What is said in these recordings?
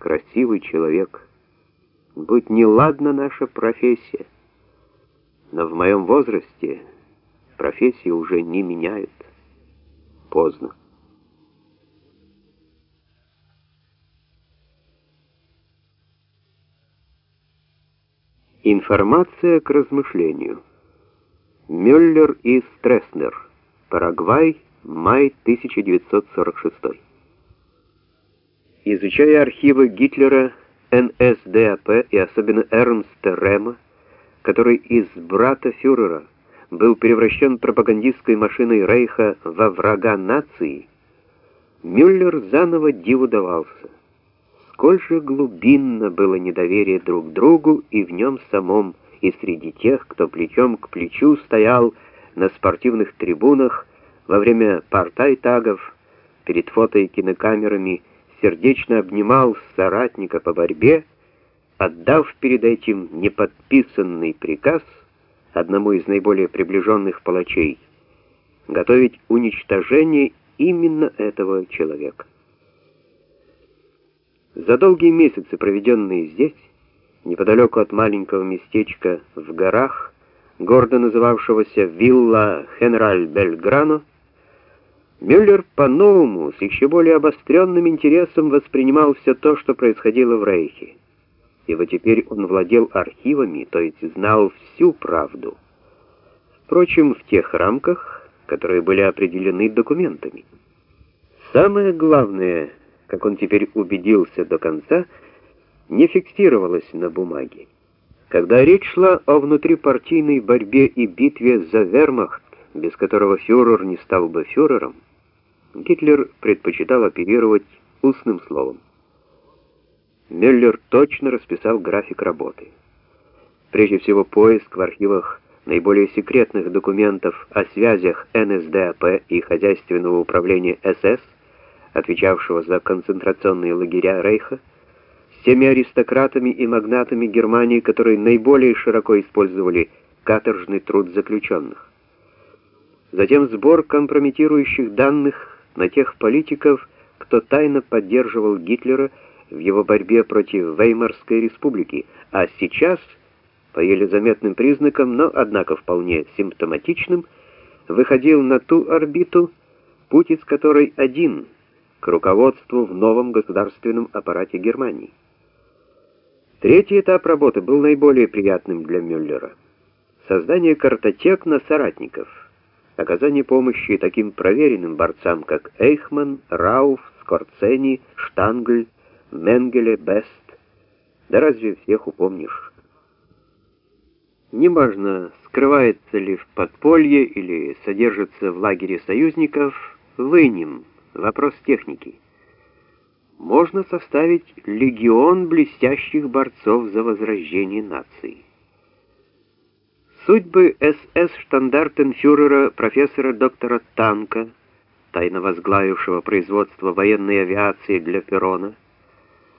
красивый человек. Будь неладна наша профессия. Но в моем возрасте профессии уже не меняют. Поздно. Информация к размышлению. Мюллер и Стресснер. Парагвай, май 1946. Изучая архивы Гитлера, НСДАП и особенно Эрнста Рема, который из брата фюрера был превращен пропагандистской машиной Рейха во врага нации, Мюллер заново диву давался. Сколь же глубинно было недоверие друг другу и в нем самом, и среди тех, кто плечом к плечу стоял на спортивных трибунах во время партай-тагов, перед фото и кинокамерами, сердечно обнимал соратника по борьбе, отдав перед этим неподписанный приказ одному из наиболее приближенных палачей готовить уничтожение именно этого человека. За долгие месяцы, проведенные здесь, неподалеку от маленького местечка в горах, гордо называвшегося Вилла Хенраль Бельграно, Мюллер по-новому, с еще более обостренным интересом воспринимал все то, что происходило в Рейхе. Ибо теперь он владел архивами, то есть знал всю правду. Впрочем, в тех рамках, которые были определены документами. Самое главное, как он теперь убедился до конца, не фиксировалось на бумаге. Когда речь шла о внутрипартийной борьбе и битве за вермахт, без которого фюрер не стал бы фюрером, Гитлер предпочитал оперировать устным словом. Мюллер точно расписал график работы. Прежде всего, поиск в архивах наиболее секретных документов о связях НСДАП и хозяйственного управления СС, отвечавшего за концентрационные лагеря Рейха, с теми аристократами и магнатами Германии, которые наиболее широко использовали каторжный труд заключенных. Затем сбор компрометирующих данных на тех политиков, кто тайно поддерживал Гитлера в его борьбе против Веймарской республики, а сейчас, по еле заметным признакам, но однако вполне симптоматичным, выходил на ту орбиту, путь из которой один к руководству в новом государственном аппарате Германии. Третий этап работы был наиболее приятным для Мюллера. Создание картотек на соратников – оказание помощи таким проверенным борцам, как Эйхман, Рауф, Скорцени, Штангль, Менгеле, Бест. Да разве всех упомнишь? Неважно, скрывается ли в подполье или содержится в лагере союзников, вынем, вопрос техники. Можно составить легион блестящих борцов за возрождение нации. Судьбы СС-штандартенфюрера профессора доктора Танка, тайно возглавившего производство военной авиации для Перона,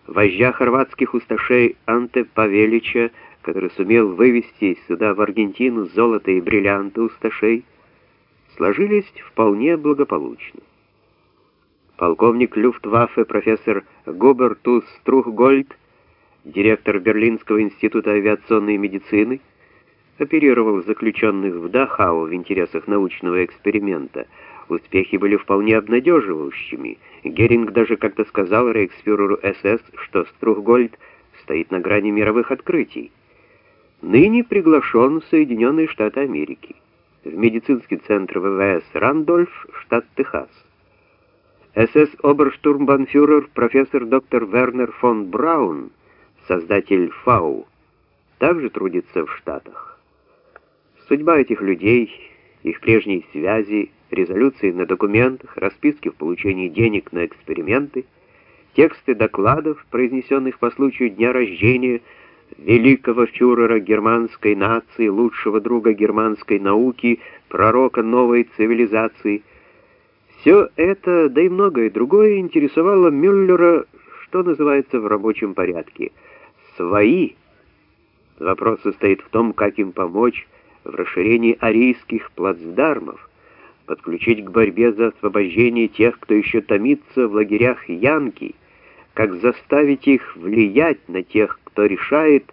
вождя хорватских усташей Анте Павелича, который сумел вывести сюда, в Аргентину, золото и бриллианты усташей, сложились вполне благополучно. Полковник Люфтваффе профессор Губертус Струхгольд, директор Берлинского института авиационной медицины, оперировал заключенных в Дахау в интересах научного эксперимента. Успехи были вполне обнадеживающими. Геринг даже как-то сказал рейхсфюреру СС, что Струхгольд стоит на грани мировых открытий. Ныне приглашен в Соединенные Штаты Америки, в медицинский центр ВВС Рандольф, штат Техас. СС-оберштурмбанфюрер профессор доктор Вернер фон Браун, создатель ФАУ, также трудится в Штатах. Судьба этих людей, их прежние связи, резолюции на документах, расписки в получении денег на эксперименты, тексты докладов, произнесенных по случаю дня рождения великого фюрера германской нации, лучшего друга германской науки, пророка новой цивилизации. Все это, да и многое другое, интересовало Мюллера, что называется в рабочем порядке. Свои. Вопрос состоит в том, как им помочь, в расширении арийских плацдармов, подключить к борьбе за освобождение тех, кто еще томится в лагерях Янки, как заставить их влиять на тех, кто решает,